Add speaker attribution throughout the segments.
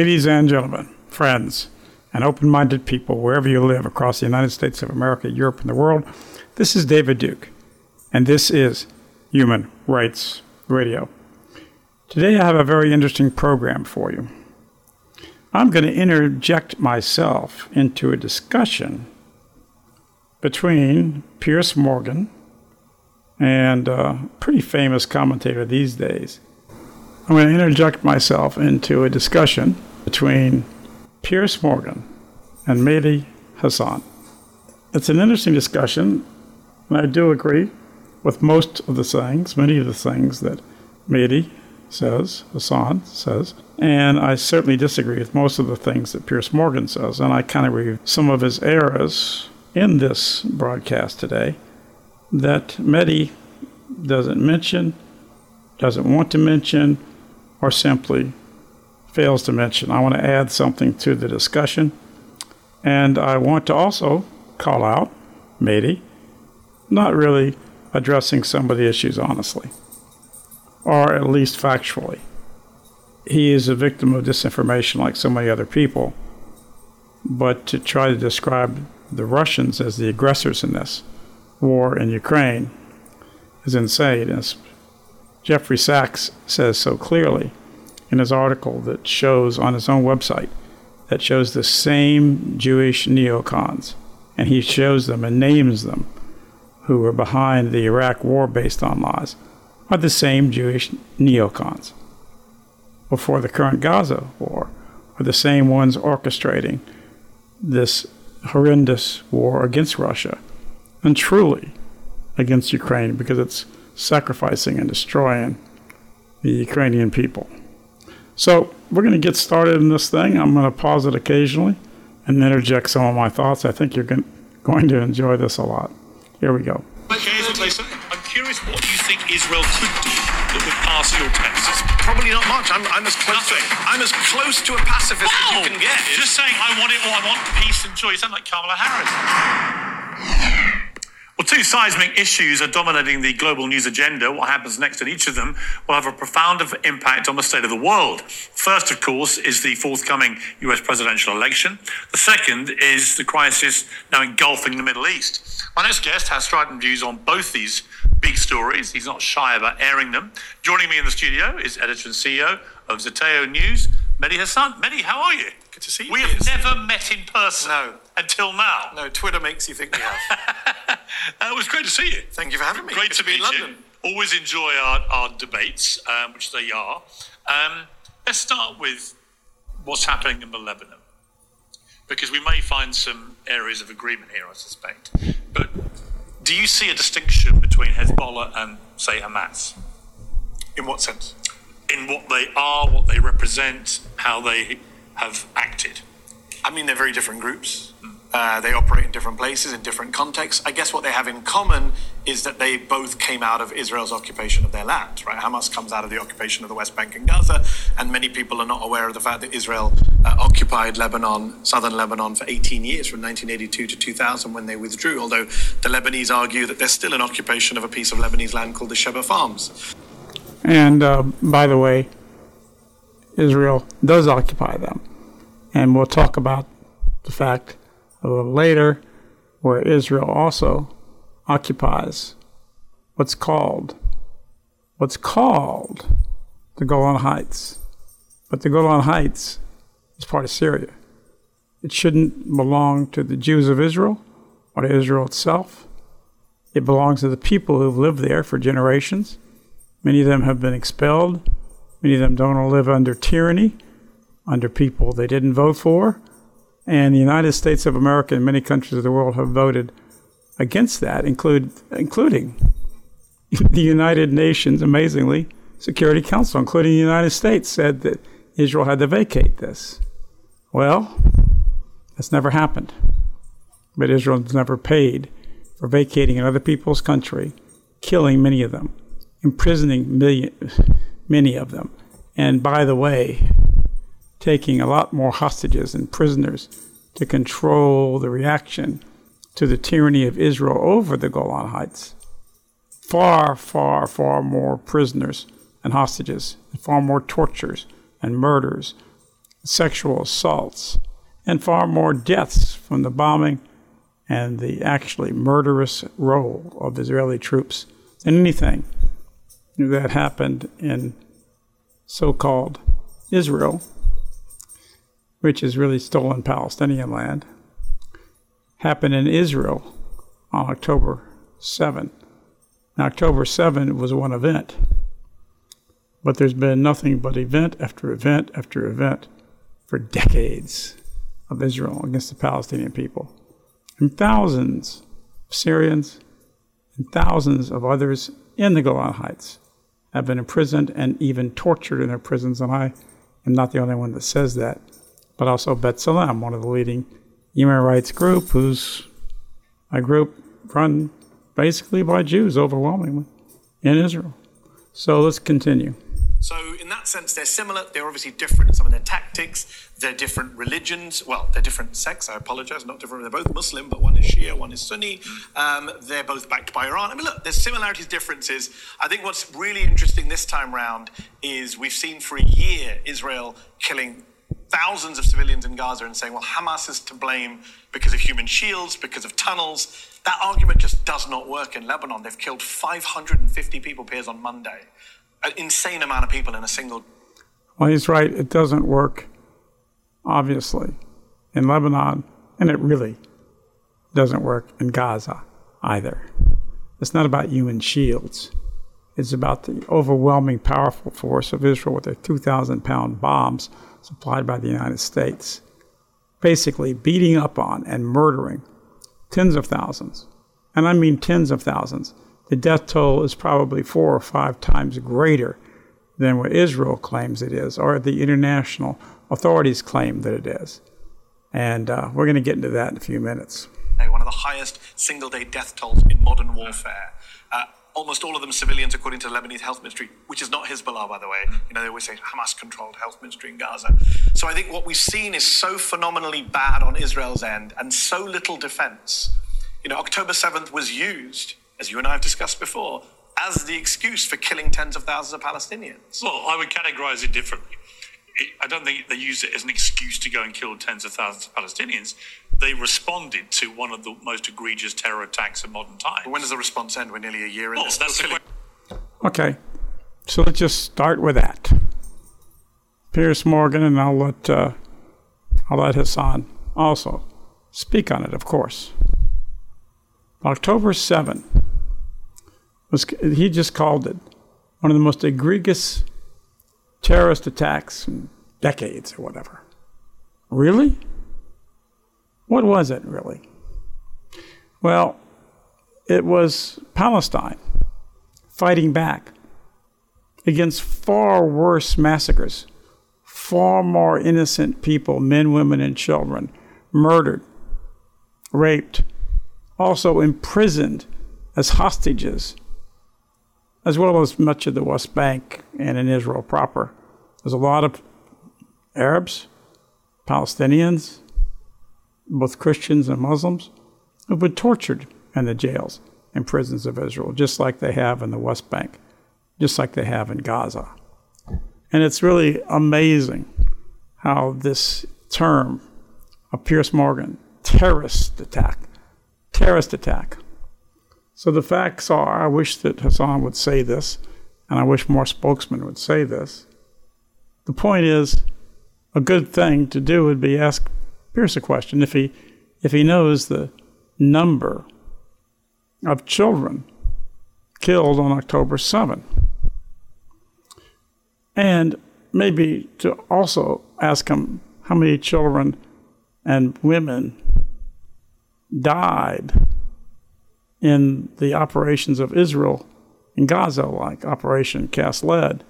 Speaker 1: Ladies and gentlemen, friends, and open minded people wherever you live across the United States of America, Europe, and the world, this is David Duke, and this is Human Rights Radio. Today I have a very interesting program for you. I'm going to interject myself into a discussion between Piers Morgan and a pretty famous commentator these days. I'm going to interject myself into a discussion between Piers Morgan and Mehdi Hasan. It's an interesting discussion, and I do agree with most of the things, many of the things that Mehdi says, Hasan says, and I certainly disagree with most of the things that Piers Morgan says, and I kind of with some of his errors in this broadcast today that Mehdi doesn't mention, doesn't want to mention, or simply fails to mention. I want to add something to the discussion, and I want to also call out Mehdi not really addressing some of the issues honestly, or at least factually. He is a victim of disinformation like so many other people, but to try to describe the Russians as the aggressors in this war in Ukraine is insane. As Jeffrey Sachs says so clearly in his article that shows on his own website that shows the same Jewish neocons, and he shows them and names them who were behind the Iraq war based on lies, are the same Jewish neocons. Before the current Gaza war, are the same ones orchestrating this horrendous war against Russia and truly against Ukraine because it's sacrificing and destroying the Ukrainian people. So we're going to get started in this thing. I'm going to pause it occasionally and interject some of my thoughts. I think you're going to enjoy this a lot. Here we go.
Speaker 2: I'm curious what you think Israel could do that would pass your test.
Speaker 3: Probably not much. I'm, I'm as close.
Speaker 2: Nothing.
Speaker 3: I'm as close to a pacifist as you can get.
Speaker 2: Just saying, I want it all. I want peace and joy. You sound like Kamala Harris. Well, two seismic issues are dominating the global news agenda. What happens next in each of them will have a profound impact on the state of the world. First, of course, is the forthcoming US presidential election. The second is the crisis now engulfing the Middle East. My next guest has strident views on both these big stories. He's not shy about airing them. Joining me in the studio is editor and CEO of Zeteo News, Mehdi Hasan. Mehdi, how are you?
Speaker 3: Good to see you.
Speaker 2: We have never met in person.
Speaker 3: No.
Speaker 2: Until now.
Speaker 3: No, Twitter makes you think we have.
Speaker 2: Uh, it was great to see you.
Speaker 3: Thank you for having me.
Speaker 2: Great to
Speaker 3: be in
Speaker 2: meet you.
Speaker 3: London.
Speaker 2: Always enjoy our, our debates, um, which they are. Um, let's start with what's happening in the Lebanon, because we may find some areas of agreement here, I suspect. But do you see a distinction between Hezbollah and, say, Hamas?
Speaker 3: In what sense?
Speaker 2: In what they are, what they represent, how they have acted?
Speaker 3: I mean, they're very different groups. Uh, they operate in different places, in different contexts. I guess what they have in common is that they both came out of Israel's occupation of their land, right? Hamas comes out of the occupation of the West Bank and Gaza, and many people are not aware of the fact that Israel uh, occupied Lebanon, southern Lebanon, for 18 years, from 1982 to 2000 when they withdrew, although the Lebanese argue that there's still an occupation of a piece of Lebanese land called the Sheba Farms.
Speaker 1: And uh, by the way, Israel does occupy them. And we'll talk about the fact a little later where Israel also occupies what's called what's called the Golan Heights. But the Golan Heights is part of Syria. It shouldn't belong to the Jews of Israel or to Israel itself. It belongs to the people who've lived there for generations. Many of them have been expelled. Many of them don't live under tyranny, under people they didn't vote for. And the United States of America and many countries of the world have voted against that, include, including the United Nations, amazingly, Security Council, including the United States, said that Israel had to vacate this. Well, that's never happened. But Israel's never paid for vacating another people's country, killing many of them, imprisoning million, many of them. And by the way, taking a lot more hostages and prisoners to control the reaction to the tyranny of Israel over the Golan Heights. Far, far, far more prisoners and hostages, far more tortures and murders sexual assaults, and far more deaths from the bombing and the actually murderous role of Israeli troops than anything that happened in so called Israel, which is really stolen Palestinian land, happened in Israel on October 7. Now, October 7 was one event, but there's been nothing but event after event after event for decades of Israel against the Palestinian people. And thousands of Syrians and thousands of others in the Golan Heights have been imprisoned and even tortured in their prisons. And I am not the only one that says that, but also B'Tselem, one of the leading human rights group, who's a group run basically by Jews overwhelmingly in Israel. So let's continue.
Speaker 3: So, in that sense, they're similar. They're obviously different in some of their tactics. They're different religions. Well, they're different sects. I apologize. Not different. They're both Muslim, but one is Shia, one is Sunni. Um, they're both backed by Iran. I mean, look, there's similarities, differences. I think what's really interesting this time round is we've seen for a year Israel killing thousands of civilians in Gaza and saying, well, Hamas is to blame because of human shields, because of tunnels. That argument just does not work in Lebanon. They've killed 550 people, appears on Monday an insane amount of people in a single.
Speaker 1: Well, he's right. It doesn't work, obviously, in Lebanon, and it really doesn't work in Gaza either. It's not about human shields. It's about the overwhelming powerful force of Israel with their 2,000 pound bombs supplied by the United States, basically beating up on and murdering tens of thousands. And I mean tens of thousands the death toll is probably four or five times greater than what Israel claims it is, or the international authorities claim that it is. And uh, we're going to get into that in a few minutes.
Speaker 3: One of the highest single day death tolls in modern warfare. Uh, almost all of them civilians, according to the Lebanese health ministry, which is not Hezbollah, by the way. Mm. You know, they always say Hamas controlled health ministry in Gaza. So I think what we've seen is so phenomenally bad on Israel's end and so little defense. You know, October 7th was used as you and I have discussed before, as the excuse for killing tens of thousands of Palestinians?
Speaker 2: Well, I would categorize it differently. I don't think they use it as an excuse to go and kill tens of thousands of Palestinians. They responded to one of the most egregious terror attacks of modern times.
Speaker 3: But when does the response end? We're nearly a year in.
Speaker 2: Well, that's the
Speaker 1: Okay, so let's just start with that. Piers Morgan, and I'll let uh, I'll let Hasan also speak on it, of course. October 7 was he just called it one of the most egregious terrorist attacks in decades or whatever. Really? What was it really? Well, it was Palestine fighting back against far worse massacres, far more innocent people, men, women, and children, murdered, raped, also imprisoned as hostages, as well as much of the West Bank and in Israel proper. There's a lot of Arabs, Palestinians, both Christians and Muslims, who've been tortured in the jails and prisons of Israel, just like they have in the West Bank, just like they have in Gaza. And it's really amazing how this term of Piers Morgan, terrorist attack, terrorist attack. So the facts are I wish that Hasan would say this, and I wish more spokesmen would say this. The point is, a good thing to do would be ask Piers a question if he if he knows the number of children killed on October 7. And maybe to also ask him how many children and women died in the operations of Israel in Gaza, like Operation Cast Lead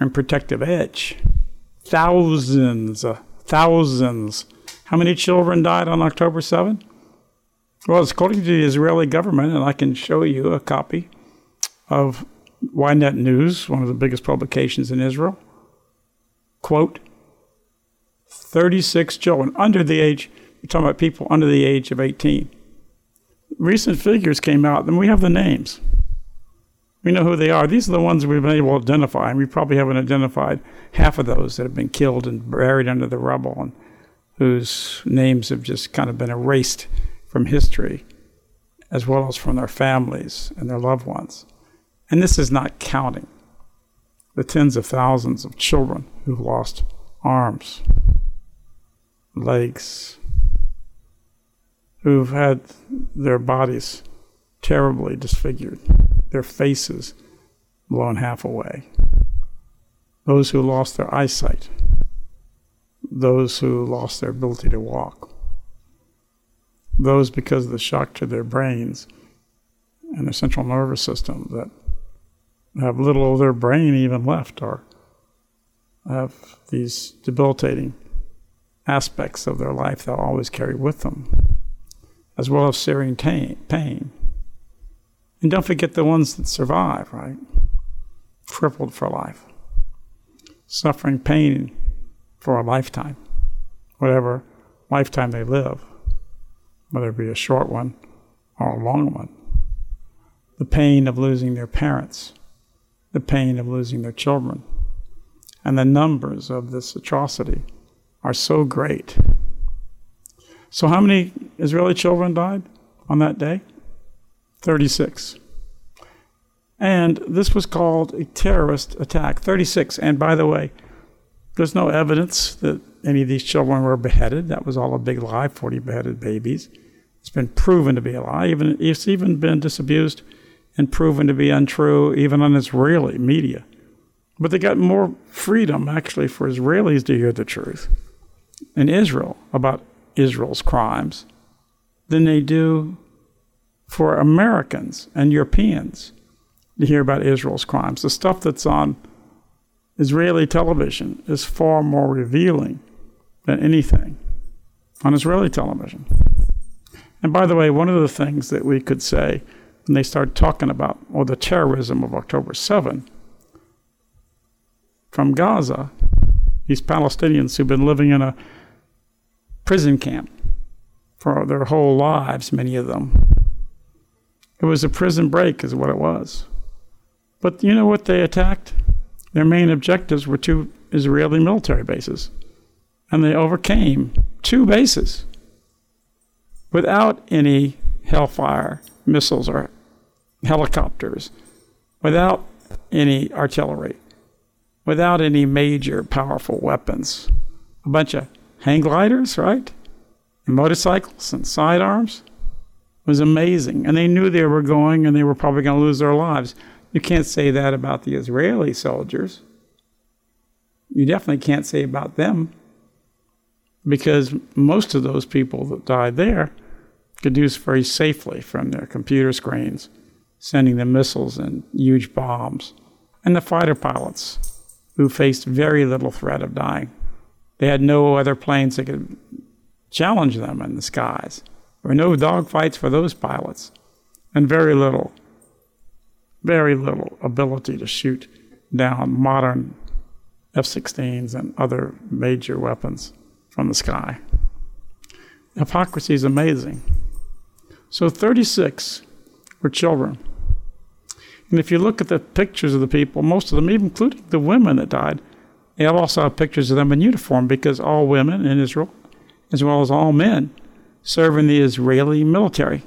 Speaker 1: and Protective Edge. Thousands, thousands. How many children died on October 7? Well, according to the Israeli government, and I can show you a copy of Ynet News, one of the biggest publications in Israel. Quote 36 children under the age we're talking about people under the age of 18. Recent figures came out, and we have the names. We know who they are. These are the ones we've been able to identify, and we probably haven't identified half of those that have been killed and buried under the rubble and whose names have just kind of been erased from history, as well as from their families and their loved ones. And this is not counting the tens of thousands of children who've lost arms, legs, who've had their bodies terribly disfigured, their faces blown half away, those who lost their eyesight, those who lost their ability to walk, those because of the shock to their brains and their central nervous system that have little of their brain even left or have these debilitating aspects of their life they'll always carry with them, as well as searing pain. And don't forget the ones that survive, right? Crippled for life, suffering pain for a lifetime, whatever lifetime they live, whether it be a short one or a long one. The pain of losing their parents, the pain of losing their children, and the numbers of this atrocity are so great. So, how many Israeli children died on that day? 36. And this was called a terrorist attack. 36. And by the way, there's no evidence that any of these children were beheaded. That was all a big lie 40 beheaded babies. It's been proven to be a lie. Even, it's even been disabused and proven to be untrue, even on Israeli media. But they got more freedom, actually, for Israelis to hear the truth in Israel about Israel's crimes than they do for Americans and Europeans to hear about Israel's crimes. The stuff that's on Israeli television is far more revealing than anything on Israeli television. And by the way, one of the things that we could say when they start talking about, or the terrorism of October 7, from Gaza, these Palestinians who've been living in a prison camp for their whole lives, many of them. It was a prison break, is what it was. But you know what they attacked? Their main objectives were two Israeli military bases. And they overcame two bases without any Hellfire missiles or helicopters, without any artillery, without any major powerful weapons. A bunch of hang gliders, right? And motorcycles and sidearms. Was amazing. And they knew they were going and they were probably going to lose their lives. You can't say that about the Israeli soldiers. You definitely can't say about them because most of those people that died there could do very safely from their computer screens, sending them missiles and huge bombs. And the fighter pilots who faced very little threat of dying. They had no other planes that could challenge them in the skies. There were no dogfights for those pilots, and very little very little ability to shoot down modern F 16s and other major weapons from the sky. Hypocrisy is amazing. So 36 were children. And if you look at the pictures of the people, most of them, even including the women that died, they also have pictures of them in uniform because all women in Israel, as well as all men, serve in the Israeli military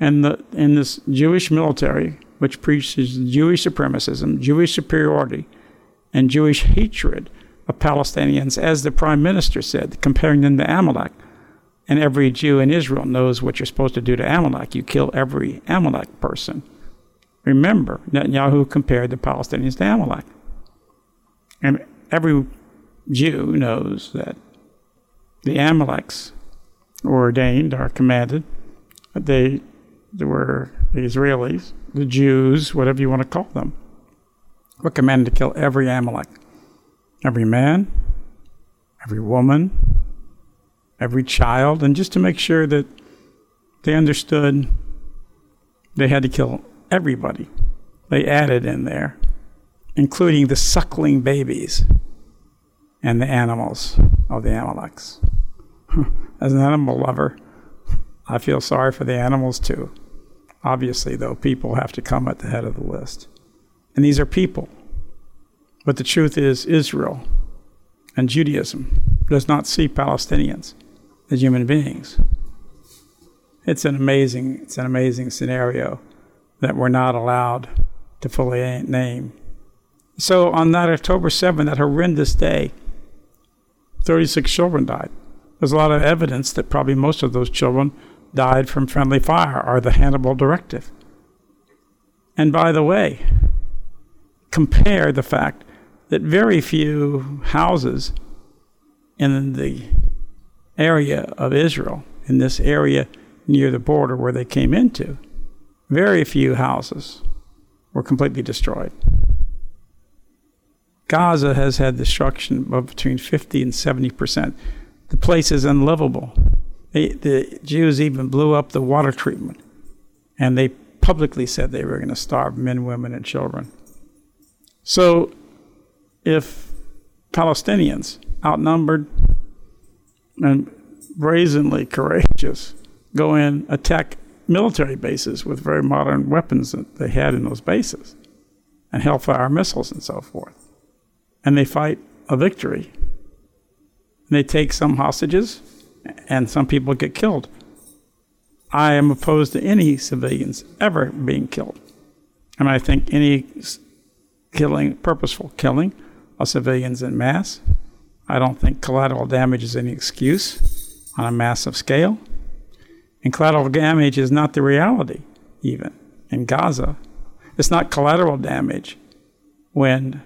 Speaker 1: and the in this Jewish military, which preaches Jewish supremacism, Jewish superiority, and Jewish hatred of Palestinians, as the prime minister said, comparing them to Amalek. And every Jew in Israel knows what you're supposed to do to Amalek. You kill every Amalek person. Remember, Netanyahu compared the Palestinians to Amalek. And every Jew knows that the Amaleks ordained, are commanded, they were the Israelis, the Jews, whatever you want to call them, were commanded to kill every Amalek, every man, every woman, every child, and just to make sure that they understood they had to kill everybody. They added in there, including the suckling babies and the animals of the Amaleks. As an animal lover, I feel sorry for the animals too Obviously, though, people have to come at the head of the list. And these are people. But the truth is, Israel and Judaism does not see Palestinians as human beings. It's an amazing, it's an amazing scenario that we're not allowed to fully name. So on that October 7th, that horrendous day, 36 children died. There's a lot of evidence that probably most of those children died from friendly fire or the Hannibal Directive. And by the way, compare the fact that very few houses in the area of Israel, in this area near the border where they came into, very few houses were completely destroyed. Gaza has had destruction of between 50 and 70 percent. The place is unlivable. They, the Jews even blew up the water treatment, and they publicly said they were going to starve men, women, and children. So, if Palestinians, outnumbered and brazenly courageous, go in, attack military bases with very modern weapons that they had in those bases, and Hellfire missiles and so forth, and they fight a victory. They take some hostages, and some people get killed. I am opposed to any civilians ever being killed. And I think any killing, purposeful killing of civilians in mass, I don't think collateral damage is any excuse on a massive scale. And collateral damage is not the reality, even in Gaza. It's not collateral damage when,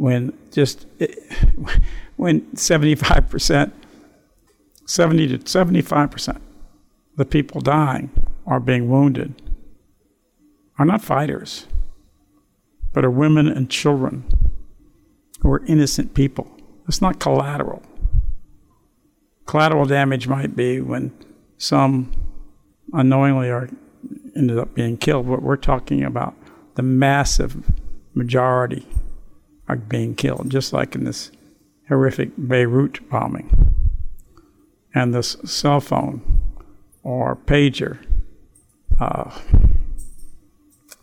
Speaker 1: when just when 75%, 70 to 75% the people dying or being wounded are not fighters, but are women and children who are innocent people. It's not collateral. Collateral damage might be when some unknowingly are ended up being killed. But we're talking about the massive majority are being killed, just like in this horrific Beirut bombing. And this cell phone or pager, uh,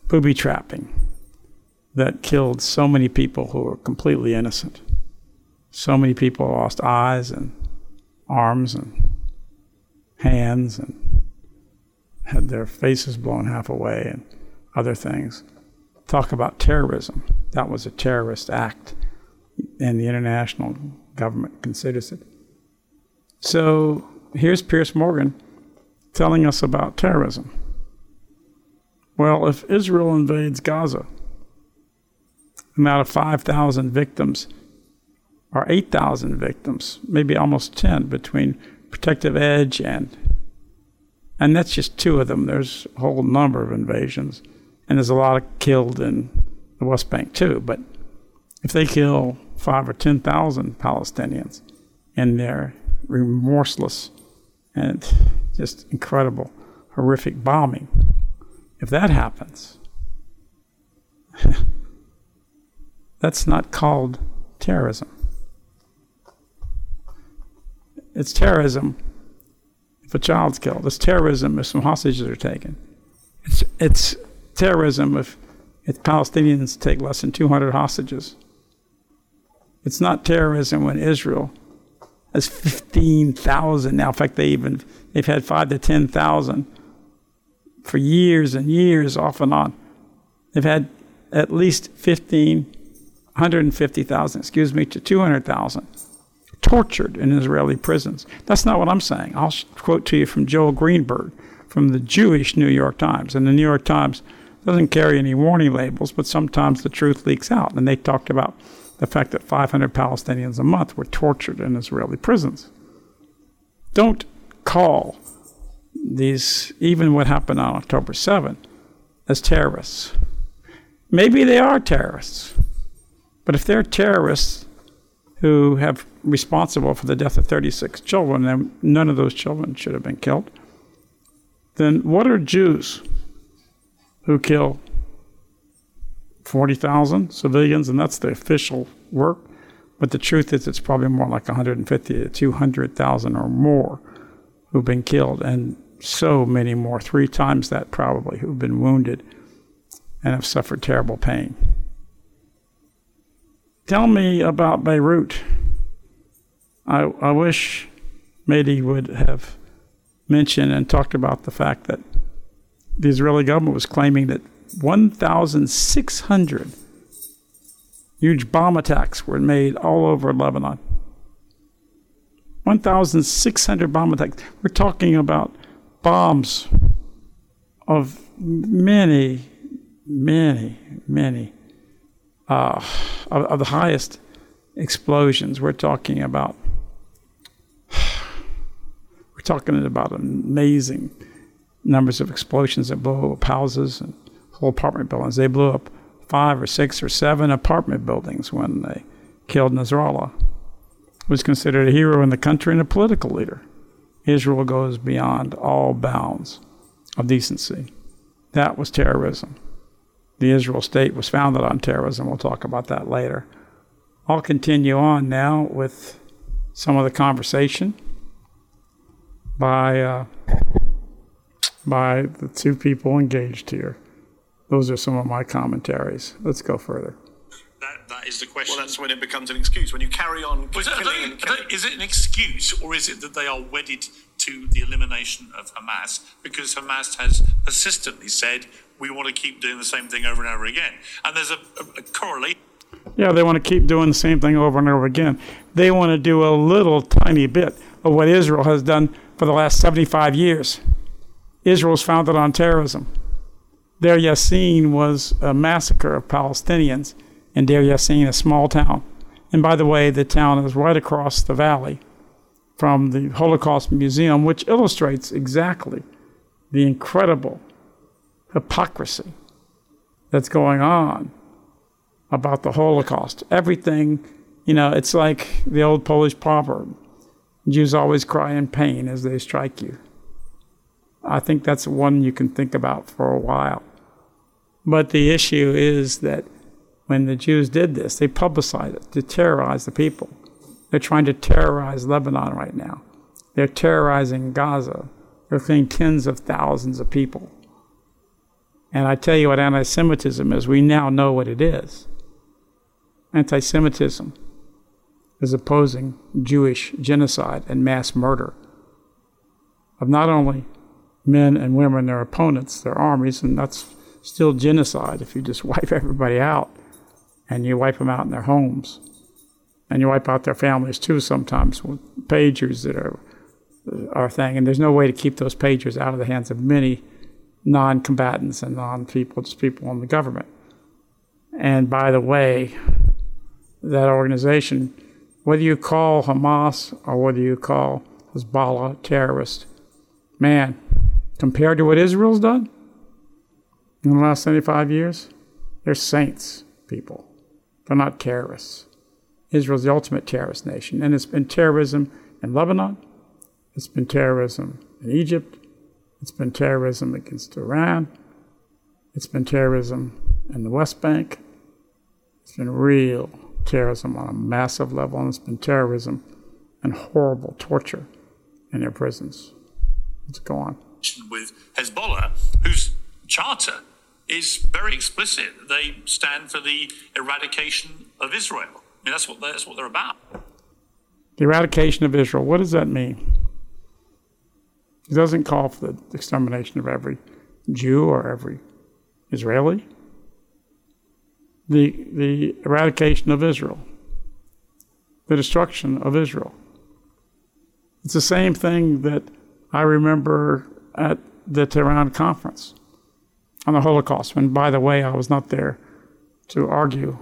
Speaker 1: booby trapping that killed so many people who were completely innocent. So many people lost eyes and arms and hands and had their faces blown half away and other things. Talk about terrorism. That was a terrorist act, and the international government considers it. So here's Piers Morgan telling us about terrorism. Well, if Israel invades Gaza, and out of 5,000 victims, or 8,000 victims, maybe almost 10 between protective edge and and that's just two of them. There's a whole number of invasions, and there's a lot of killed in the West Bank too. But if they kill five or ten thousand Palestinians in their remorseless and just incredible, horrific bombing, if that happens, that's not called terrorism. It's terrorism if a child's killed. It's terrorism if some hostages are taken. It's, it's terrorism if, if Palestinians take less than 200 hostages. It's not terrorism when Israel has 15,000 now. In fact, they even they've had five to 10,000 for years and years off and on. They've had at least 15, 150,000, excuse me, to 200,000 tortured in Israeli prisons. That's not what I'm saying. I'll quote to you from Joel Greenberg from the Jewish New York Times. And the New York Times doesn't carry any warning labels, but sometimes the truth leaks out. And they talked about the fact that 500 Palestinians a month were tortured in Israeli prisons. Don't call these, even what happened on October 7, as terrorists. Maybe they are terrorists. But if they're terrorists, who have responsible for the death of 36 children, and none of those children should have been killed, then what are Jews who kill 40,000 civilians, and that's the official work? But the truth is, it's probably more like 150 to 200,000 or more who've been killed. And so many more, three times that probably, who've been wounded and have suffered terrible pain. Tell me about Beirut. I, I wish Mehdi would have mentioned and talked about the fact that the Israeli government was claiming that 1,600 huge bomb attacks were made all over Lebanon. 1,600 bomb attacks. We're talking about bombs of many, many, many uh, of, of the highest explosions. We're talking about we're talking about amazing numbers of explosions that blew up houses and whole apartment buildings. They blew up five or six or seven apartment buildings when they killed Nasrallah. Was considered a hero in the country and a political leader. Israel goes beyond all bounds of decency. That was terrorism. The Israel state was founded on terrorism. We'll talk about that later. I'll continue on now with some of the conversation by uh, by the two people engaged here. Those are some of my commentaries. Let's go further.
Speaker 2: That, that is the question.
Speaker 3: Well, that's when it becomes an excuse. When you carry on
Speaker 2: Was it, I
Speaker 3: killing
Speaker 2: don't-
Speaker 3: and killing.
Speaker 2: don't- is it an excuse or is it that they are wedded to the elimination of Hamas because Hamas has persistently said we want to keep doing the same thing over and over again? And there's a, a, a correlation.
Speaker 1: Yeah, they want to keep doing the same thing over and over again. They want to do a little tiny bit of what Israel has done for the last 75 years. Israel is founded on terrorism. Deir Yassin was a massacre of Palestinians in Deir Yassin, a small town. And by the way, the town is right across the valley from the Holocaust Museum, which illustrates exactly the incredible hypocrisy that's going on about the Holocaust. Everything, you know, it's like the old Polish proverb Jews always cry in pain as they strike you. I think that's one you can think about for a while. But the issue is that when the Jews did this, they publicized it to terrorize the people. They're trying to terrorize Lebanon right now. They're terrorizing Gaza. They're killing tens of thousands of people. And I tell you what anti Semitism is. We now know what it is. Anti Semitism is opposing Jewish genocide and mass murder of not only men and women, their opponents, their armies, and that's still genocide if you just wipe everybody out and you wipe them out in their homes. And you wipe out their families too sometimes with pagers that are our thing. And there's no way to keep those pagers out of the hands of many non combatants and non people, just people in the government. And by the way, that organization, whether you call Hamas or whether you call Hezbollah terrorist, man, compared to what Israel's done in the last 75 years, they're saints, people. They're not terrorists. Israel's the ultimate terrorist nation, and it's been terrorism in Lebanon, it's been terrorism in Egypt, it's been terrorism against Iran, it's been terrorism in the West Bank, it's been real terrorism on a massive level, and it's been terrorism and horrible torture in their prisons. Let's go on.
Speaker 2: With Hezbollah, whose charter is very explicit. They stand for the eradication of Israel. I mean, that's what that's what they're about.
Speaker 1: The eradication of Israel. What does that mean? It doesn't call for the extermination of every Jew or every Israeli. The, the eradication of Israel, the destruction of Israel. It's the same thing that I remember at the Tehran conference on the Holocaust. And by the way, I was not there to argue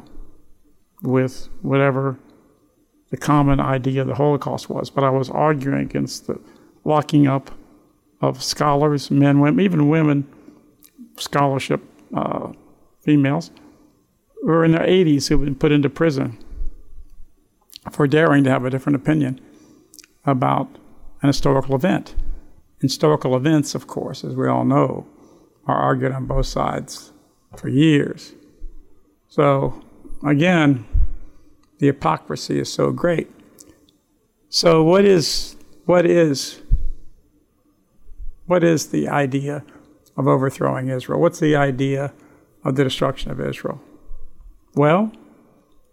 Speaker 1: with whatever the common idea of the Holocaust was, but I was arguing against the locking up of scholars, men, women, even women, scholarship uh, females, who were in their 80s who had been put into prison for daring to have a different opinion about an historical event. Historical events, of course, as we all know, are argued on both sides for years. So, again, the hypocrisy is so great. So, what is what is What is the idea of overthrowing Israel? What's the idea of the destruction of Israel? Well,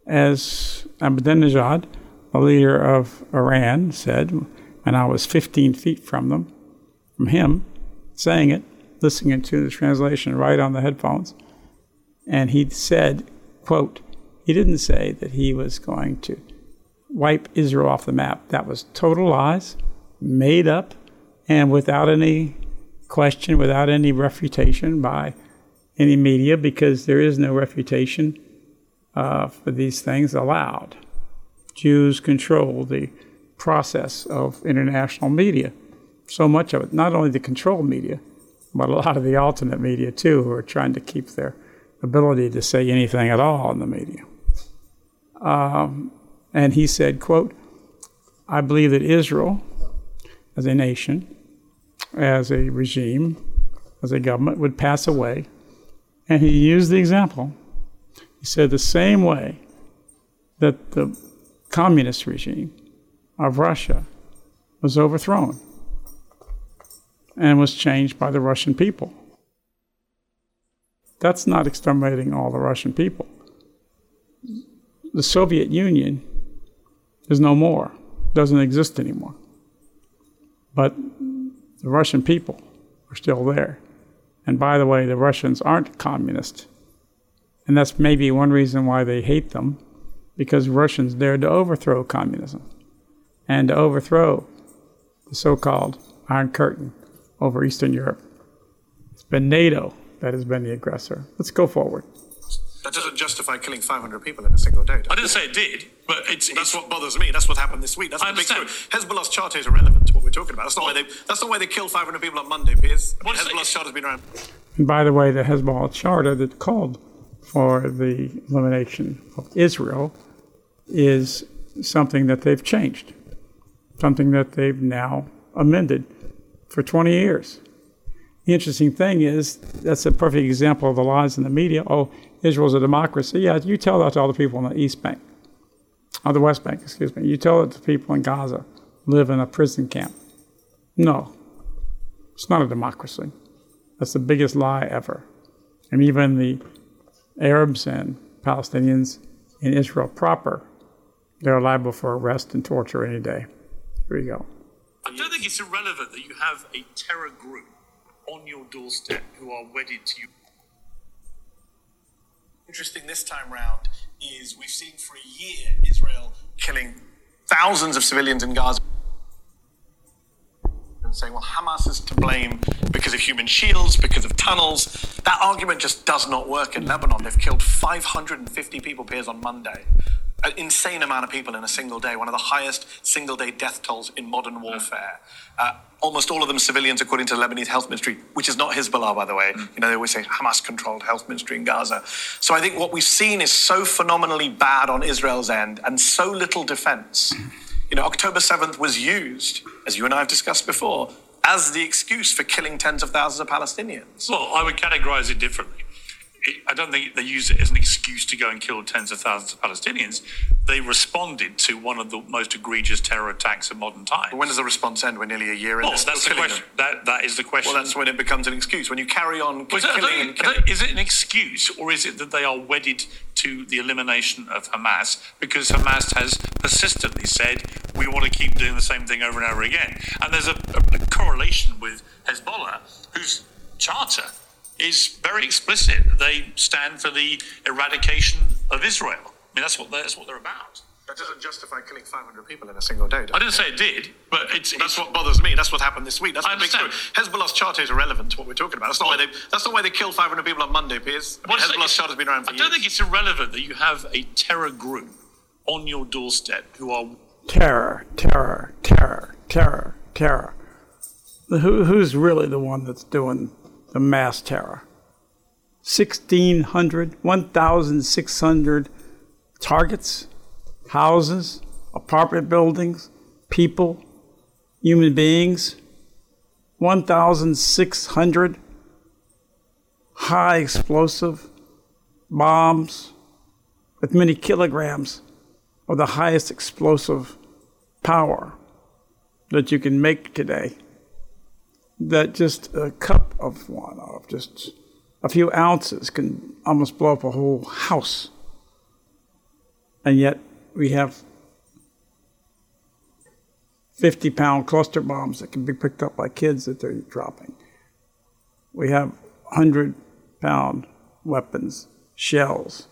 Speaker 1: as Ahmadinejad, the leader of Iran, said, and I was 15 feet from them, from him, saying it, listening to the translation right on the headphones, and he said, quote, he didn't say that he was going to wipe Israel off the map. That was total lies, made up, and without any question, without any refutation by any media, because there is no refutation uh, for these things allowed. Jews control the process of international media. So much of it, not only the controlled media, but a lot of the alternate media too, who are trying to keep their ability to say anything at all in the media. Um, and he said, quote, I believe that Israel, as a nation, as a regime, as a government, would pass away. And he used the example. He said, the same way that the communist regime of Russia was overthrown and was changed by the Russian people. That's not exterminating all the Russian people. The Soviet Union is no more, doesn't exist anymore. But the Russian people are still there. And by the way, the Russians aren't communist. And that's maybe one reason why they hate them, because Russians dared to overthrow communism and to overthrow the so called Iron Curtain over Eastern Europe. It's been NATO that has been the aggressor. Let's go forward.
Speaker 3: That doesn't justify killing 500 people in a single day.
Speaker 2: I didn't say it did, but it's.
Speaker 3: Well, that's
Speaker 2: it's,
Speaker 3: what bothers me. That's what happened this week. That's
Speaker 2: I
Speaker 3: the big
Speaker 2: understand.
Speaker 3: story. Hezbollah's charter is irrelevant to what we're talking about. That's not why they. That's not why they killed 500 people on Monday, Piers.
Speaker 2: What is it?
Speaker 3: Hezbollah's charter's been around.
Speaker 1: And by the way, the Hezbollah charter that called for the elimination of Israel is something that they've changed, something that they've now amended for 20 years. The interesting thing is that's a perfect example of the lies in the media. Oh, Israel's a democracy. Yeah, you tell that to all the people in the East Bank, or the West Bank, excuse me. You tell it to people in Gaza live in a prison camp. No, it's not a democracy. That's the biggest lie ever. And even the Arabs and Palestinians in Israel proper, they're liable for arrest and torture any day. Here you go.
Speaker 2: I don't think it's irrelevant that you have a terror group on your doorstep who are wedded to you.
Speaker 3: Interesting this time round is we've seen for a year Israel killing thousands of civilians in Gaza and saying, well, Hamas is to blame because of human shields, because of tunnels. That argument just does not work in Lebanon. They've killed 550 people, Piers, on Monday. An insane amount of people in a single day, one of the highest single day death tolls in modern warfare. Uh, almost all of them civilians, according to the Lebanese Health Ministry, which is not Hezbollah, by the way. You know, they always say Hamas controlled health ministry in Gaza. So I think what we've seen is so phenomenally bad on Israel's end and so little defense. You know, October 7th was used, as you and I have discussed before, as the excuse for killing tens of thousands of Palestinians.
Speaker 2: Well, I would categorize it differently. It, I don't think they use it as an excuse to go and kill tens of thousands of Palestinians. They responded to one of the most egregious terror attacks of modern times.
Speaker 3: But when does the response end? We're nearly a year in.
Speaker 2: Well, that's the question.
Speaker 3: them.
Speaker 2: That, that is the question.
Speaker 3: Well, that's when it becomes an excuse. When you carry on
Speaker 2: I
Speaker 3: killing and killing.
Speaker 2: is it an excuse or is it that they are wedded to the elimination of Hamas because Hamas has persistently said we want to keep doing the same thing over and over again? And there's a, a, a correlation with Hezbollah, whose charter is very explicit. They stand for the eradication of Israel. I mean, that's what they're, that's what they're about.
Speaker 3: That doesn't justify killing 500 people in a single day. does
Speaker 2: I didn't say it did, but it's,
Speaker 3: That's
Speaker 2: it's
Speaker 3: what bothers me. That's what happened this week. That's
Speaker 2: I
Speaker 3: the big story.
Speaker 2: understand.
Speaker 3: Hezbollah's charter is irrelevant to what we're talking about. That's not why they. That's not why they killed 500 people on Monday, Piers. I mean,
Speaker 2: What is it?
Speaker 3: Hezbollah's charter's been around for
Speaker 2: I don't think it's irrelevant that you have a terror group on your doorstep who are
Speaker 1: Terror, terror, terror, terror, terror. Who, who's really the one that's doing the mass terror? 1,600, 1,600 targets, houses, apartment buildings, people, human beings. 1,600 high explosive bombs with many kilograms of the highest explosive power that you can make today. That just a cup of one, of just a few ounces, can almost blow up a whole house. And yet we have 50 pound cluster bombs that can be picked up by kids that they're dropping. We have 100 pound weapons, shells,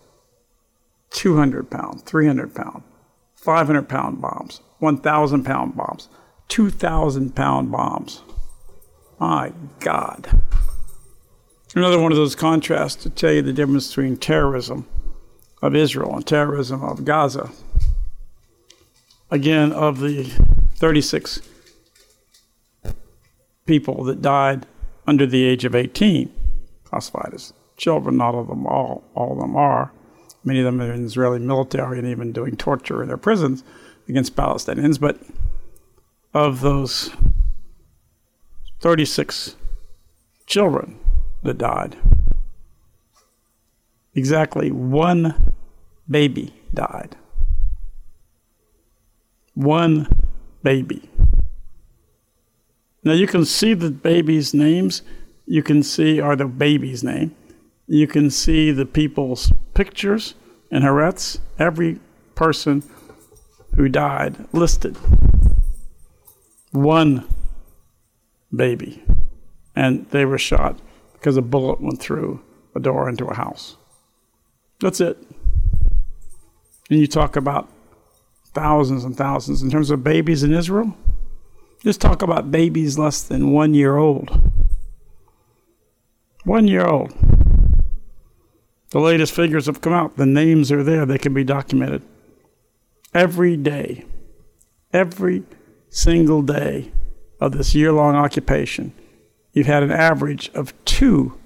Speaker 1: 200 pound, 300 pound, 500 pound bombs, 1,000 pound bombs, 2,000 pound bombs. My God. Another one of those contrasts to tell you the difference between terrorism of Israel and terrorism of Gaza. Again, of the 36 people that died under the age of 18, classified as children, not all of them, all, all of them are. Many of them are in Israeli military and even doing torture in their prisons against Palestinians. But of those 36 children that died, exactly one baby died. One baby. Now you can see the baby's names. You can see, or the baby's name. You can see the people's pictures and Haaretz. Every person who died listed. One baby. And they were shot because a bullet went through a door into a house. That's it. And you talk about thousands and thousands in terms of babies in Israel. Just talk about babies less than one year old. One year old. The latest figures have come out. The names are there, they can be documented. Every day, every single day of this year long occupation, you've had an average of two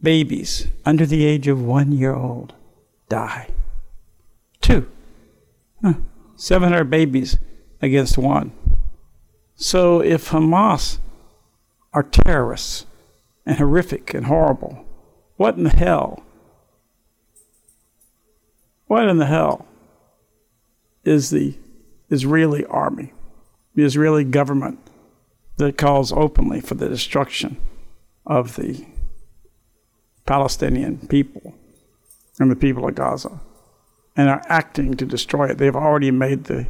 Speaker 1: babies under the age of one year old die. Two. Huh. 700 babies against one. So if Hamas are terrorists and horrific and horrible, what in the hell? What in the hell is the Israeli army, the Israeli government that calls openly for the destruction of the Palestinian people and the people of Gaza and are acting to destroy it? They've already made the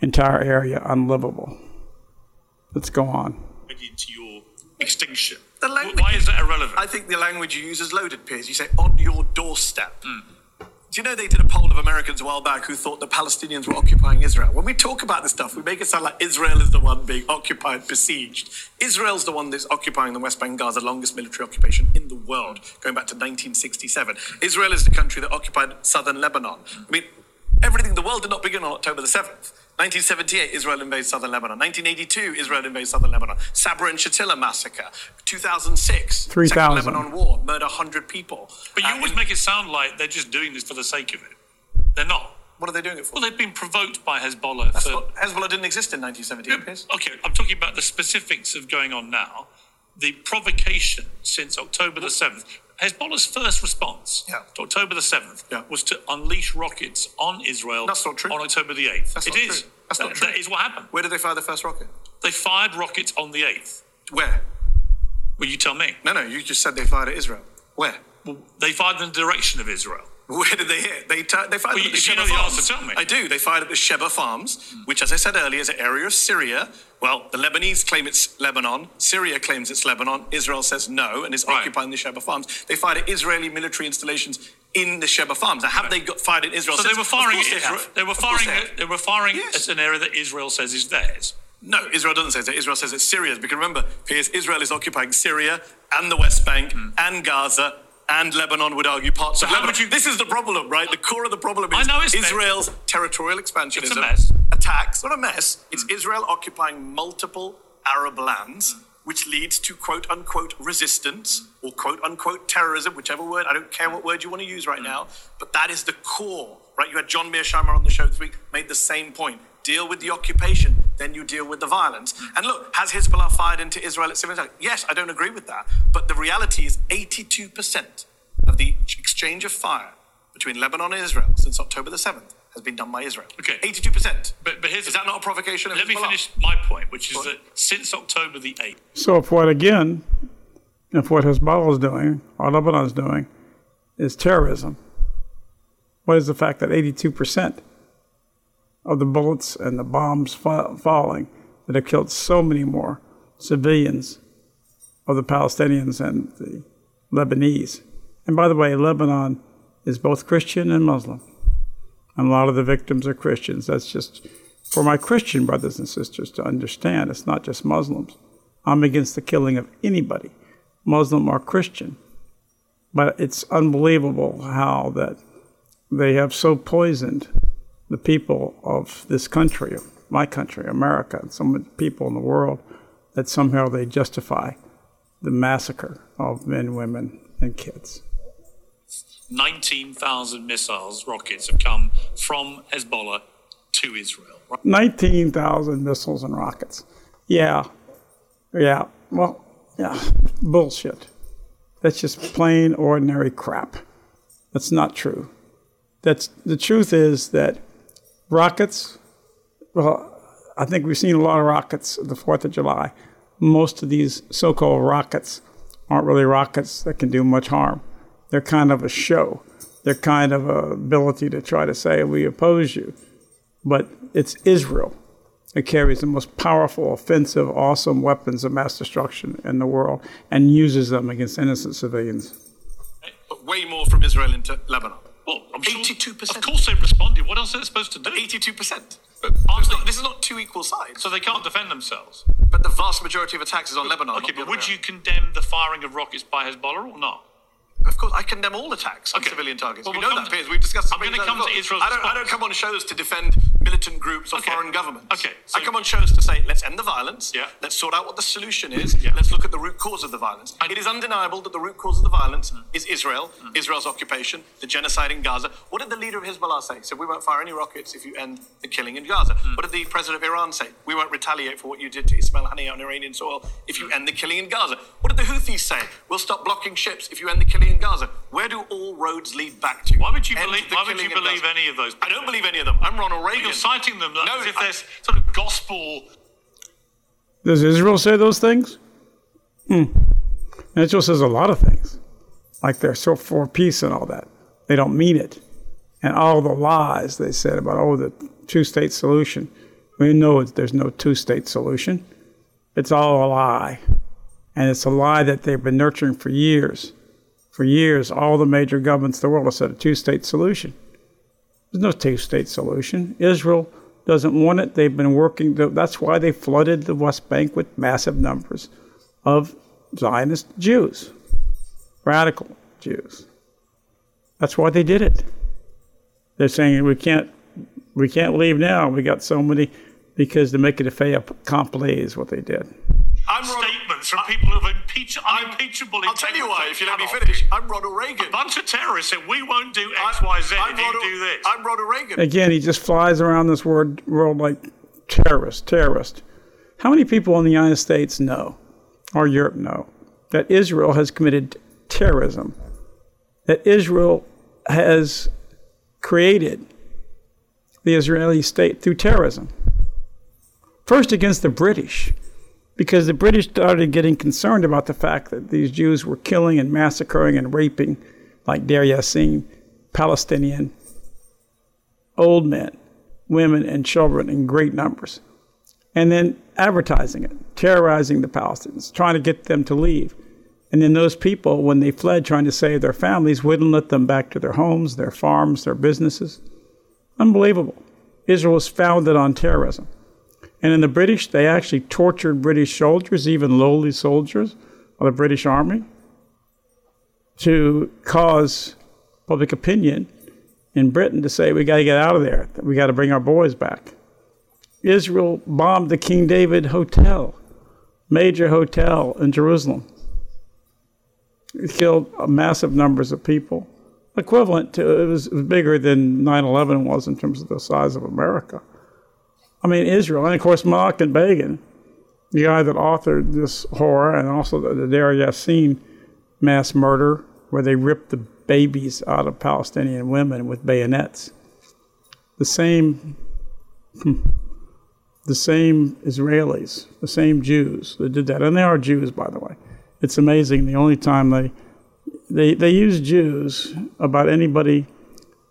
Speaker 1: entire area unlivable. Let's go on.
Speaker 2: Into your extinction.
Speaker 3: The
Speaker 2: Wh-
Speaker 3: language-
Speaker 2: Why is that irrelevant?
Speaker 3: I think the language you use is loaded, Piers. You say on your doorstep. Hmm. Do you know they did a poll of Americans a while back who thought the Palestinians were occupying Israel? When we talk about this stuff, we make it sound like Israel is the one being occupied, besieged. Israel's the one that's occupying the West Bank, Gaza, longest military occupation in the world, going back to 1967. Israel is the country that occupied southern Lebanon. I mean, everything, the world did not begin on October the 7th. 1978, Israel invades southern Lebanon. 1982, Israel invades southern Lebanon. Sabra and Shatila massacre. 2006,
Speaker 1: 3,000.
Speaker 3: Second Lebanon War, murder 100 people.
Speaker 2: but you
Speaker 3: Uh,
Speaker 2: always
Speaker 3: in-
Speaker 2: make it sound like they're just doing this for the sake of it. They're not.
Speaker 3: What are they doing it for?
Speaker 2: Well, they've been provoked by Hezbollah.
Speaker 3: That's
Speaker 2: for,
Speaker 3: what, Hezbollah didn't exist in 1978, Piers.
Speaker 2: Okay, I'm talking about the specifics of going on now. The provocation since October the 7th. Hezbollah's first response
Speaker 3: Yeah.
Speaker 2: to October the 7th
Speaker 3: Yeah.
Speaker 2: was to unleash rockets on Israel
Speaker 3: That's not true.
Speaker 2: on October the 8th.
Speaker 3: That's
Speaker 2: It
Speaker 3: not
Speaker 2: is.
Speaker 3: true. That's
Speaker 2: That-
Speaker 3: not true.
Speaker 2: That is what happened.
Speaker 3: Where did they fire the first rocket?
Speaker 2: They fired rockets on the 8th.
Speaker 3: Where?
Speaker 2: Well, you tell me.
Speaker 3: No, no, you just said they fired at Israel. Where?
Speaker 2: Well, they fired in the direction of Israel.
Speaker 3: Where did they hit? They, t- they fired
Speaker 2: Well,
Speaker 3: at the
Speaker 2: if you
Speaker 3: Shebaa
Speaker 2: know the
Speaker 3: Farms.
Speaker 2: answer, tell me.
Speaker 3: I do. They fired at the Shebaa Farms, which, as I said earlier, is an area of Syria. Well, the Lebanese claim it's Lebanon. Syria claims it's Lebanon. Israel says no and is
Speaker 2: Right.
Speaker 3: occupying the Shebaa Farms. They fired at Israeli military installations in the Shebaa Farms. Now, have they got fired at Israel?
Speaker 2: So they were firing. at
Speaker 3: they
Speaker 2: Israel. They were firing.
Speaker 3: they.
Speaker 2: At, they were firing
Speaker 3: Yes.
Speaker 2: at an area that Israel says is theirs.
Speaker 3: No, Israel doesn't say that. Israel says it's Syria's. Because remember, Piers, Israel is occupying Syria and the West Bank hmm. and Gaza and Lebanon would argue parts
Speaker 2: So
Speaker 3: of Lebanon.
Speaker 2: you-
Speaker 3: This is the problem, right? The core of the problem
Speaker 2: I
Speaker 3: is
Speaker 2: know it's mess.
Speaker 3: Israel's territorial expansionism.
Speaker 2: It's a mess.
Speaker 3: Attacks, not a mess. Mm. It's Israel occupying multiple Arab lands, which leads to quote unquote resistance or quote unquote terrorism, whichever word. I don't care what word you want to use right mm. now, but that is the core, right? You had John Mearsheimer on the show this week, made the same point. Deal with the occupation, then you deal with the violence. And look, has Hezbollah fired into Israel at civilian attack? Yes, I don't agree with that. But the reality is 82% of the exchange of fire between Lebanon and Israel since October the 7th has been done by Israel.
Speaker 2: Okay.
Speaker 3: 82%.
Speaker 2: But, but here's
Speaker 3: Is that not a provocation of
Speaker 2: Let me finish my point, which is
Speaker 3: Go on.
Speaker 2: that since October the 8th,
Speaker 1: So if what again, if what Hezbollah is doing or Lebanon is doing is terrorism, what is the fact that 82% of the bullets and the bombs fa- falling that have killed so many more civilians of the Palestinians and the Lebanese? And by the way, Lebanon is both Christian and Muslim. And a lot of the victims are Christians. That's just for my Christian brothers and sisters to understand. It's not just Muslims. I'm against the killing of anybody, Muslim or Christian. But it's unbelievable how that they have so poisoned the people of this country, my country, America, and some of the people in the world, that somehow they justify the massacre of men, women, and kids.
Speaker 2: 19,000 missiles, rockets have come from Hezbollah to Israel.
Speaker 1: 19,000 missiles and rockets. Yeah. Yeah. Well, yeah. Bullshit. That's just plain ordinary crap. That's not true. That's the truth is that rockets, well, I think we've seen a lot of rockets the 4th of July. Most of these so called rockets aren't really rockets that can do much harm. They're kind of a show. They're kind of a ability to try to say we oppose you but it's Israel that carries the most powerful, offensive, awesome weapons of mass destruction in the world and uses them against innocent civilians.
Speaker 3: Way more from Israel into Lebanon.
Speaker 2: Well, I'm sure,
Speaker 3: 82%.
Speaker 2: Of course they've responded. What else are they supposed to do?
Speaker 3: 82%.
Speaker 2: But
Speaker 3: not- this is not two equal sides.
Speaker 2: so they can't defend themselves.
Speaker 3: But the vast majority of attacks is on Lebanon.
Speaker 2: Okay, but would you condemn the firing of rockets by Hezbollah or not?
Speaker 3: Of course, I condemn all attacks on
Speaker 2: Okay.
Speaker 3: civilian targets.
Speaker 2: Well,
Speaker 3: we
Speaker 2: we'll
Speaker 3: know that,
Speaker 2: to,
Speaker 3: Piers. We've discussed.
Speaker 2: I'm come to
Speaker 3: before.
Speaker 2: Israel's
Speaker 3: I don't. I don't come on shows to defend militant groups or
Speaker 2: Okay.
Speaker 3: foreign governments.
Speaker 2: Okay, so-
Speaker 3: I come on shows to say, let's end the violence.
Speaker 2: Yeah.
Speaker 3: Let's sort out what the solution is.
Speaker 2: Yeah.
Speaker 3: Let's look at the root cause of the violence. It is undeniable that the root cause of the violence
Speaker 2: Mm.
Speaker 3: is Israel, Israel's occupation, the genocide in Gaza. What did the leader of Hezbollah say? He said, "We won't fire any rockets if you end the killing in Gaza."
Speaker 2: Mm.
Speaker 3: What did the president of Iran say? "We won't retaliate for what you did to Ismail Haniyeh on Iranian soil if you end the killing in Gaza." What did the Houthis say? "We'll stop blocking ships if you end the killing in Gaza." Where do all roads lead back to?
Speaker 2: Why would you
Speaker 3: End
Speaker 2: believe? Why would you believe any of those?
Speaker 3: I don't believe any of them. I'm Ronald Reagan.
Speaker 2: You're citing them
Speaker 3: No,
Speaker 2: as if
Speaker 3: I-
Speaker 2: they're sort of gospel.
Speaker 1: Does Israel say those things? Hmm. Israel says a lot of things, like they're so for peace and all that. They don't mean it. And all the lies they said about, oh, the two state solution. We know it, there's no two state solution. It's all a lie. And it's a lie that they've been nurturing for years. For years, all the major governments of the world have said a two state solution. There's no two state solution. Israel doesn't want it. They've been working, that's why they flooded the West Bank with massive numbers of Zionist Jews, radical Jews. That's why they did it. They're saying we can't, we can't leave now. We got so many, because to make it a fait accompli is what they did.
Speaker 3: I'm Ronald-
Speaker 2: Statements from people who have impeach- unimpeachable
Speaker 3: I'll tell you why. If you let me
Speaker 2: integrity.
Speaker 3: finish, I'm Ronald Reagan.
Speaker 2: A bunch of terrorists said we won't do X,
Speaker 3: I'm-
Speaker 2: Y, Z
Speaker 3: I'm
Speaker 2: if you do this.
Speaker 3: I'm Ronald Reagan.
Speaker 1: Again, he just flies around this word world like terrorist, terrorist. How many people in the United States know, or Europe know, that Israel has committed terrorism? That Israel has created the Israeli state through terrorism. First against the British, because the British started getting concerned about the fact that these Jews were killing and massacring and raping, like Deir Yassin, Palestinian old men, women, and children in great numbers. And then advertising it, terrorizing the Palestinians, trying to get them to leave. And then those people, when they fled trying to save their families, wouldn't let them back to their homes, their farms, their businesses. Unbelievable. Israel was founded on terrorism. And in the British, they actually tortured British soldiers, even lowly soldiers of the British Army, to cause public opinion in Britain to say we got to get out of there, we got to bring our boys back. Israel bombed the King David Hotel, major hotel in Jerusalem. It killed massive numbers of people, equivalent to it was, it was bigger than 9/11 was in terms of the size of America. I mean, Israel, and of course, Menachem Begin, the guy that authored this horror, and also the, the Deir Yassin mass murder, where they ripped the babies out of Palestinian women with bayonets. The the same hmm, the same Israelis, the same Jews that did that, and they are Jews, by the way. It's amazing. The only time they they they use Jews about anybody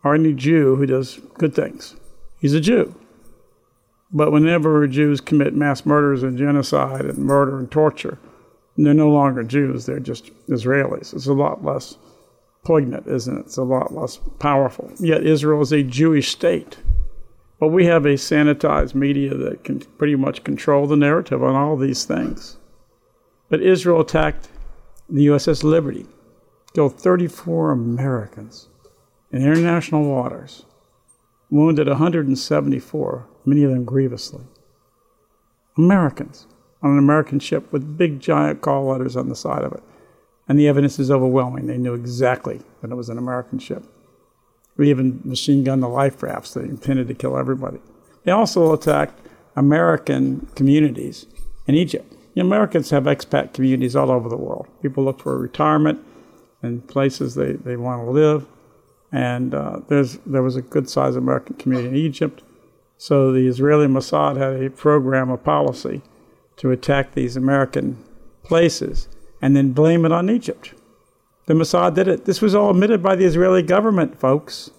Speaker 1: or any Jew who does good things. He's a Jew. But whenever Jews commit mass murders and genocide and murder and torture, they're no longer Jews. They're just Israelis. It's a lot less poignant, isn't it? It's a lot less powerful. Yet Israel is a Jewish state. But we have a sanitized media that can pretty much control the narrative on all these things. But Israel attacked the USS Liberty, killed 34 Americans in international waters, wounded 174, many of them grievously. Americans on an American ship with big giant call letters on the side of it. And the evidence is overwhelming. They knew exactly that it was an American ship. We even machine gunned the life rafts. They intended to kill everybody. They also attacked American communities in Egypt. The Americans have expat communities all over the world. People look for retirement and places they, they want to live. And uh, there's, there was a good sized American community in Egypt. So the Israeli Mossad had a program, a policy to attack these American places and then blame it on Egypt. The Mossad did it. This was all admitted by the Israeli government, folks.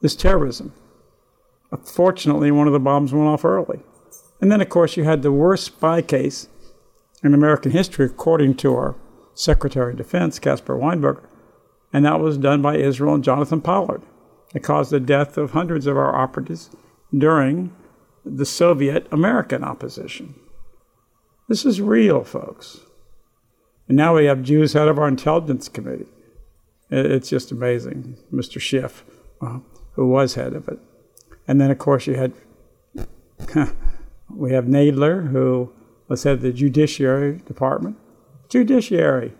Speaker 1: This terrorism. Fortunately, one of the bombs went off early. And then, of course, you had the worst spy case in American history, according to our Secretary of Defense, Caspar Weinberger. And that was done by Israel and Jonathan Pollard. It caused the death of hundreds of our operatives during the Soviet American opposition. This is real, folks. And now we have Jews head of our intelligence committee. It's just amazing. Mr. Schiff, uh, who was head of it. And then, of course, you had, we have Nadler, who was head of the Judiciary Department. Judiciary.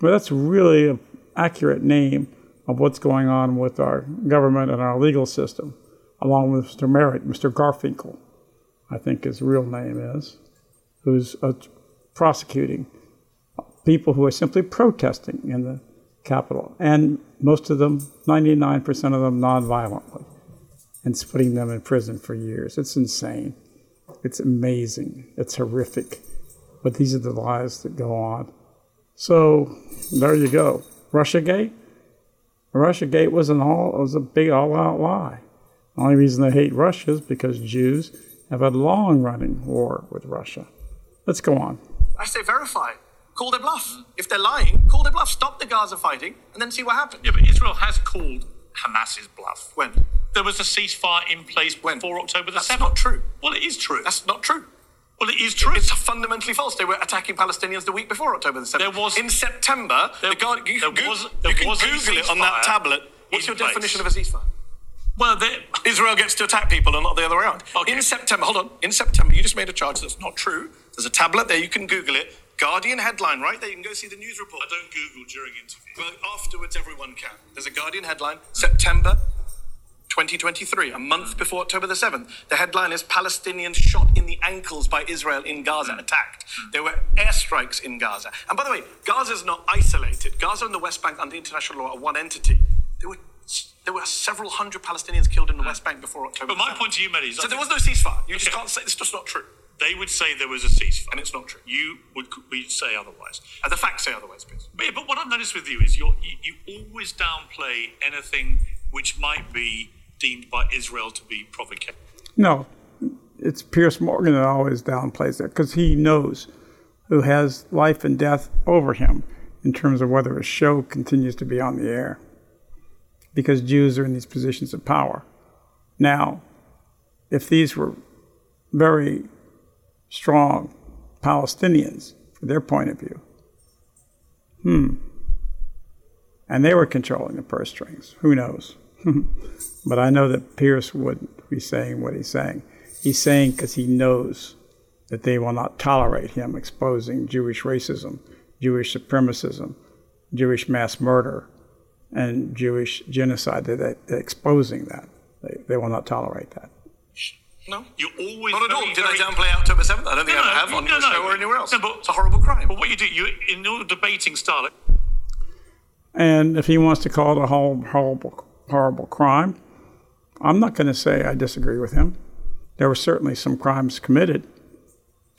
Speaker 1: Well, that's really an accurate name of what's going on with our government and our legal system, along with Mr. Merrick, Mr. Garfinkel, I think his real name is, who's uh, prosecuting people who are simply protesting in the Capitol, and most of them, 99% of them, nonviolently, and putting them in prison for years. It's insane. It's amazing. It's horrific. But these are the lies that go on. So there you go. Russiagate. Russiagate was an all It was a big all-out lie. The only reason they hate Russia is because Jews have a long-running war with Russia. Let's go on.
Speaker 3: I say verify. Call their bluff. If they're lying, call their bluff. Stop the Gaza fighting, and then see what happens.
Speaker 2: Yeah, but Israel has called Hamas's bluff.
Speaker 3: When?
Speaker 2: There was a ceasefire in place
Speaker 3: When?
Speaker 2: before October the
Speaker 3: That's
Speaker 2: 7th.
Speaker 3: not true.
Speaker 2: Well, it is true.
Speaker 3: That's not true.
Speaker 2: well, it is true.
Speaker 3: It's fundamentally false. They were attacking Palestinians the week before October the 7th.
Speaker 2: There was-
Speaker 3: in September.
Speaker 2: There-
Speaker 3: the Guard, you,
Speaker 2: there
Speaker 3: can Goo-
Speaker 2: was-
Speaker 3: you
Speaker 2: there
Speaker 3: can
Speaker 2: was a
Speaker 3: Google it on that tablet. What's
Speaker 2: in
Speaker 3: your definition of a ceasefire?
Speaker 2: Well,
Speaker 3: Israel gets to attack people and not the other way around.
Speaker 2: Okay.
Speaker 3: In September, hold on. In September, you just made a charge that's not true. There's a tablet there. You can Google it. Guardian headline right there. You can go see the news report.
Speaker 2: I don't Google during interviews.
Speaker 3: Well, afterwards, everyone can. There's a Guardian headline, September 2023, a month before October the 7th. The headline is Palestinians shot in the ankles by Israel in Gaza, attacked. There were airstrikes in Gaza. And by the way, Gaza's not isolated. Gaza and the West Bank under international law are one entity. There were there were several hundred Palestinians killed in the West Bank before October.
Speaker 2: But my
Speaker 3: the 7th.
Speaker 2: point to you, Mehdi, is
Speaker 3: So there was no ceasefire. You just can't say it's just not true.
Speaker 2: they would say there was a ceasefire.
Speaker 3: And it's not true.
Speaker 2: You would we'd say otherwise.
Speaker 3: And the facts say otherwise, please.
Speaker 2: But, yeah, but what I've noticed with you is you're, you, you always downplay anything which might be deemed by Israel to be provocation.
Speaker 1: No, it's Piers Morgan that always downplays that because he knows who has life and death over him in terms of whether a show continues to be on the air. Because Jews are in these positions of power. Now, if these were very strong Palestinians, from their point of view, hmm, and they were controlling the purse strings, who knows? But I know that Piers wouldn't be saying what he's saying. He's saying because he knows that they will not tolerate him exposing Jewish racism, Jewish supremacism, Jewish mass murder, and Jewish genocide. They're, they're exposing that. They, they will not tolerate that.
Speaker 3: No.
Speaker 2: You're always
Speaker 3: Not at all.
Speaker 2: very,
Speaker 3: Did I downplay October 7th? I don't think
Speaker 2: No,
Speaker 3: I
Speaker 2: no,
Speaker 3: have on
Speaker 2: no,
Speaker 3: your
Speaker 2: no.
Speaker 3: show or anywhere else.
Speaker 2: No, but-
Speaker 3: it's a horrible crime.
Speaker 2: But what you do, you in your debating style,
Speaker 1: And if he wants to call it a horrible, horrible, horrible crime, I'm not going to say I disagree with him. There were certainly some crimes committed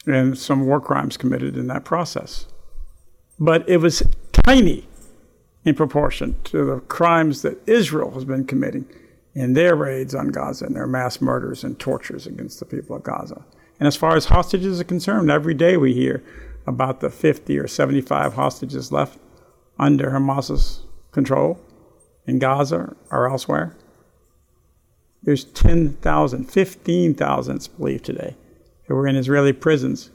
Speaker 1: and some war crimes committed in that process. But it was tiny in proportion to the crimes that Israel has been committing in their raids on Gaza and their mass murders and tortures against the people of Gaza. And as far as hostages are concerned, every day we hear about the 50 or 75 hostages left under Hamas's control in Gaza or elsewhere. There's 10,000, 15,000, it's believed today, who are in Israeli prisons,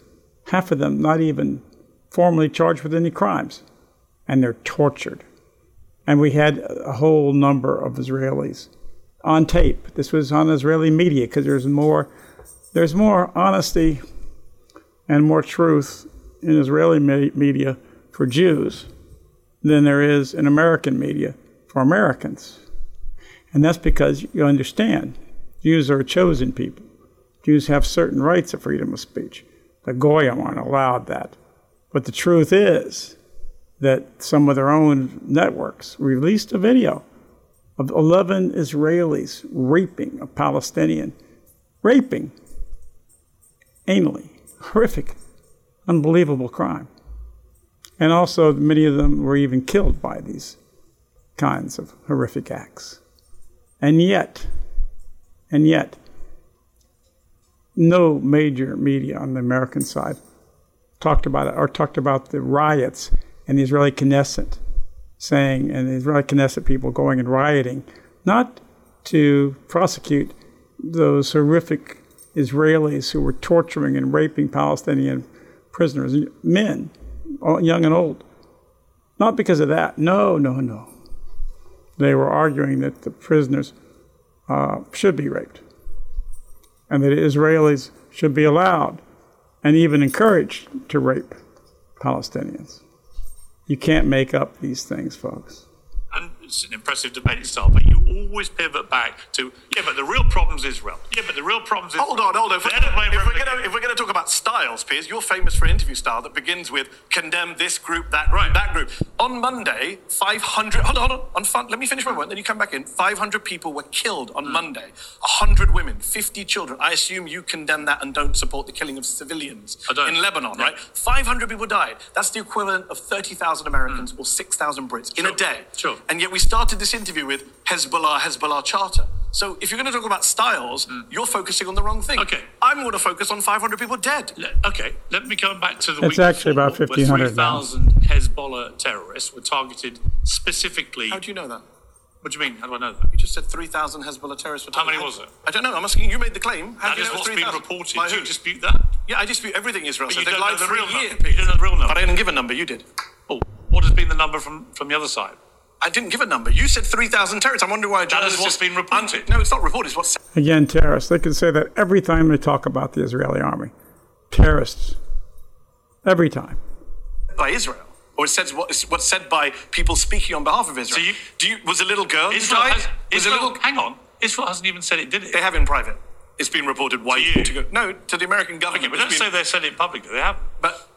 Speaker 1: half of them not even formally charged with any crimes, and they're tortured. And we had a whole number of Israelis on tape. This was on Israeli media because there's more, there's more honesty and more truth in Israeli media for Jews than there is in American media for Americans. And that's because you understand Jews are a chosen people. Jews have certain rights of freedom of speech. The Goyim aren't allowed that. But the truth is that some of their own networks released a video of 11 Israelis raping a Palestinian, raping anally, horrific, unbelievable crime. And also, many of them were even killed by these kinds of horrific acts. And yet, and yet, no major media on the American side talked about it or talked about the riots in the Israeli Knesset, saying, and the Israeli Knesset people going and rioting, not to prosecute those horrific Israelis who were torturing and raping Palestinian prisoners, men, young and old. Not because of that. No, no, no. They were arguing that the prisoners uh, should be raped and that Israelis should be allowed and even encouraged to rape Palestinians. You can't make up these things, folks
Speaker 2: it's an impressive debate itself, but you always pivot back to, yeah, but the real problem is Israel. Yeah, but the real problem is
Speaker 3: Hold on, hold on. If, if, we're going to talk about styles, Piers, you're famous for interview style that begins with condemn this group, that right. that group. On Monday, 500, hold on, hold on, on fun, let me finish my point, then you come back in. 500 people were killed on mm. Monday, 100 women, 50 children. I assume you condemn that and don't support the killing of civilians in Lebanon, yeah. right? 500 people died. That's the equivalent of 30,000 Americans mm. or 6,000 Brits sure. in a day.
Speaker 2: Sure.
Speaker 3: And yet we started this interview with Hezbollah, Hezbollah Charter. So if you're going to talk about styles, mm. you're focusing on the wrong thing.
Speaker 2: Okay.
Speaker 3: I'm going to focus on 500 people dead.
Speaker 2: Le- okay, let me go back to the
Speaker 1: it's actually about 1,500
Speaker 2: 3,000 Hezbollah terrorists were targeted specifically.
Speaker 3: How do you know that?
Speaker 2: What do you mean? How do I know that?
Speaker 3: You just said 3,000 Hezbollah terrorists were
Speaker 2: targeted. How many was it?
Speaker 3: I don't know. I'm asking you. made the claim.
Speaker 2: How that is what's been reported. Do you dispute that?
Speaker 3: Yeah, I dispute everything Israel said.
Speaker 2: They lied
Speaker 3: the
Speaker 2: real number. You don't know the real number.
Speaker 3: But I didn't give a number. You did.
Speaker 2: Oh, what has been the number from, from the other side?
Speaker 3: I didn't give a number. You said 3,000 terrorists. I'm wondering why
Speaker 2: That is what's just been reported.
Speaker 3: no, it's not reported. It's what's
Speaker 1: Again, terrorists. They can say that every time they talk about the Israeli army. Terrorists. Every time.
Speaker 3: By Israel. Or it says what's what's said by people speaking on behalf of Israel. So you, do you, was a little girl
Speaker 2: Israel
Speaker 3: died?
Speaker 2: Has, Israel, little, hang on. Israel hasn't even said it, did it?
Speaker 3: They have in private. It's been reported why
Speaker 2: to you.
Speaker 3: To go, no, to the American government.
Speaker 2: Okay, but don't been, say they said it publicly. They have.
Speaker 3: But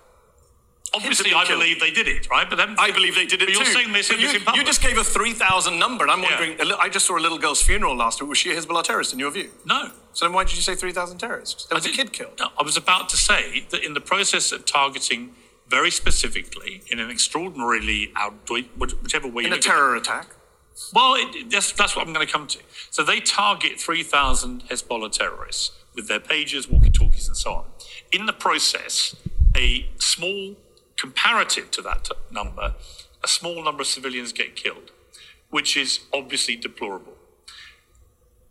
Speaker 2: Obviously, I killed. believe they did it, right?
Speaker 3: But then, I believe they did it
Speaker 2: but
Speaker 3: too.
Speaker 2: You're saying this,
Speaker 3: you,
Speaker 2: in public.
Speaker 3: you just gave a 3,000 number, and I'm wondering, yeah. I just saw a little girl's funeral last week. Was she a Hezbollah terrorist in your view?
Speaker 2: No.
Speaker 3: So then why did you say 3,000 terrorists? There was a kid killed.
Speaker 2: No, I was about to say that in the process of targeting very specifically, in an extraordinarily outdoor, whichever way
Speaker 3: in a terror attack.
Speaker 2: Well, it, that's, that's what I'm going to come to. So they target 3,000 Hezbollah terrorists with their pages, walkie-talkies, and so on. In the process, a small comparative to that number, a small number of civilians get killed, which is obviously deplorable.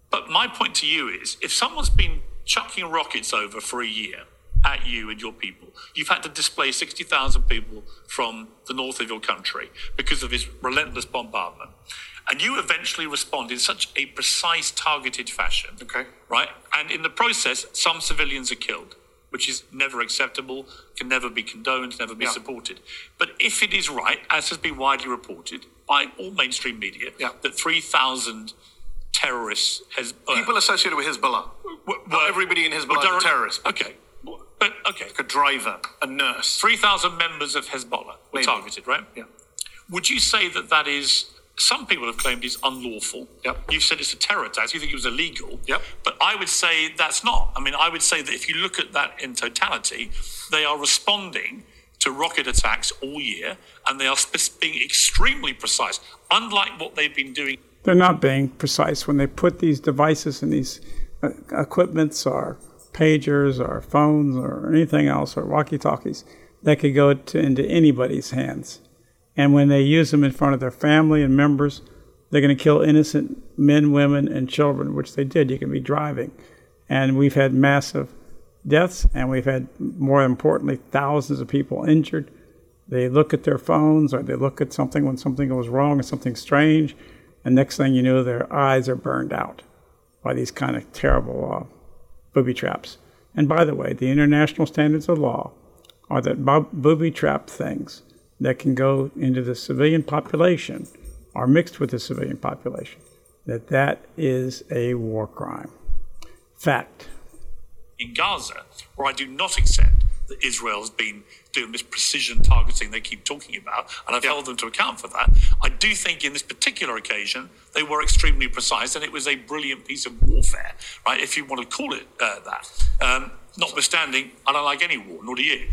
Speaker 2: But my point to you is if someone's been chucking rockets over for a year at you and your people, you've had to displace 60,000 people from the north of your country because of his relentless bombardment. And you eventually respond in such a precise, targeted fashion.
Speaker 3: Okay.
Speaker 2: Right? And in the process, some civilians are killed which is never acceptable, can never be condoned, never be yeah. supported. But if it is right, as has been widely reported by all mainstream media,
Speaker 3: yeah.
Speaker 2: that 3,000 terrorists has
Speaker 3: uh, people associated with Hezbollah. Well, Not everybody in Hezbollah well, is a terrorist.
Speaker 2: Okay, but okay,
Speaker 3: like a driver, a nurse.
Speaker 2: 3,000 members of Hezbollah were Maybe. targeted, right?
Speaker 3: Yeah.
Speaker 2: Would you say that that is some people have claimed it's unlawful.
Speaker 3: Yep.
Speaker 2: You said it's a terror attack. You think it was illegal.
Speaker 3: Yep.
Speaker 2: But I would say that's not. I mean, I would say that if you look at that in totality, they are responding to rocket attacks all year, and they are sp- being extremely precise, unlike what they've been doing.
Speaker 1: They're not being precise when they put these devices and these uh, equipments or pagers or phones or anything else or walkie-talkies that could go to, into anybody's hands. And when they use them in front of their family and members, they're going to kill innocent men, women, and children, which they did. You can be driving. And we've had massive deaths, and we've had, more importantly, thousands of people injured. They look at their phones or they look at something when something goes wrong or something strange, and next thing you know, their eyes are burned out by these kind of terrible uh, booby traps. And by the way, the international standards of law are that booby trap things that can go into the civilian population are mixed with the civilian population, that that is a war crime. Fact.
Speaker 2: In Gaza, where I do not accept that Israel has been doing this precision targeting they keep talking about, and I've held them to account for that. I do think in this particular occasion, they were extremely precise, and it was a brilliant piece of warfare, right? If you want to call it uh, that. Um, notwithstanding, I don't like any war, nor do you.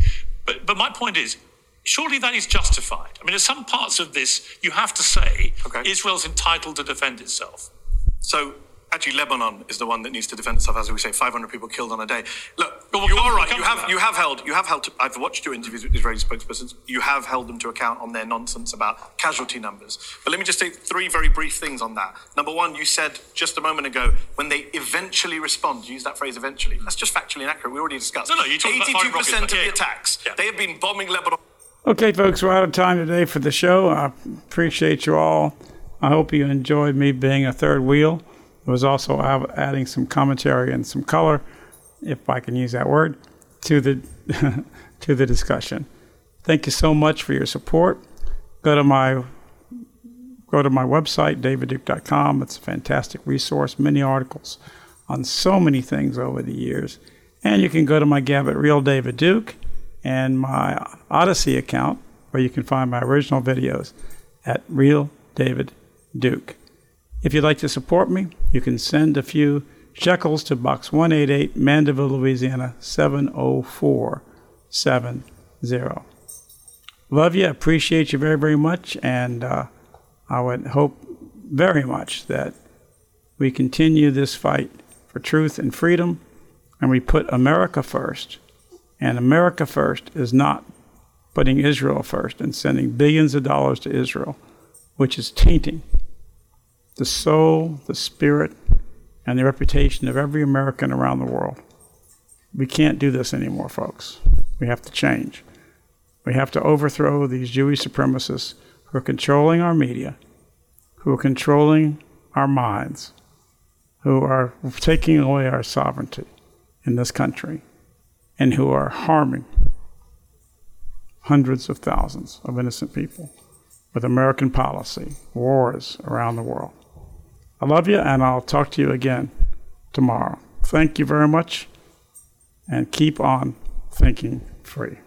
Speaker 2: But, but my point is, surely that is justified. I mean, in some parts of this, you have to say
Speaker 3: Okay.
Speaker 2: Israel's entitled to defend itself.
Speaker 3: So actually, Lebanon is the one that needs to defend itself. As we say, 500 people killed on a day. Look,
Speaker 2: But we'll
Speaker 3: you
Speaker 2: come-
Speaker 3: are
Speaker 2: we'll
Speaker 3: right. You have you have held you have held. I've watched your interviews with Israeli spokespersons. You have held them to account on their nonsense about casualty numbers. But let me just say three very brief things on that. Number one, you said just a moment ago when they eventually respond. You use that phrase eventually. That's just factually inaccurate. We already discussed.
Speaker 2: No, no, you're talking about rockets,
Speaker 3: 82% of
Speaker 2: yeah,
Speaker 3: the attacks.
Speaker 2: Yeah.
Speaker 3: They have been bombing Lebanon.
Speaker 1: Okay, folks, we're out of time today for the show. I appreciate you all. I hope you enjoyed me being a third wheel. It was also adding some commentary and some color, if I can use that word, to the to the discussion. Thank you so much for your support. Go to my go to my website davidduke.com. It's a fantastic resource, many articles on so many things over the years. And you can go to my Gab at Real David Duke and my Odysee account, where you can find my original videos at Real David Duke. If you'd like to support me, you can send a few shekels to Box 188, Mandeville, Louisiana 70470. Love you, appreciate you very, very much, and uh, I would hope very much that we continue this fight for truth and freedom, and we put America first. And America first is not putting Israel first and sending billions of dollars to Israel, which is tainting the soul, the spirit, and the reputation of every American around the world. We can't do this anymore, folks. We have to change. We have to overthrow these Jewish supremacists who are controlling our media, who are controlling our minds, who are taking away our sovereignty in this country, and who are harming hundreds of thousands of innocent people with American policy, wars around the world. I love you, and I'll talk to you again tomorrow. Thank you very much, and keep on thinking free.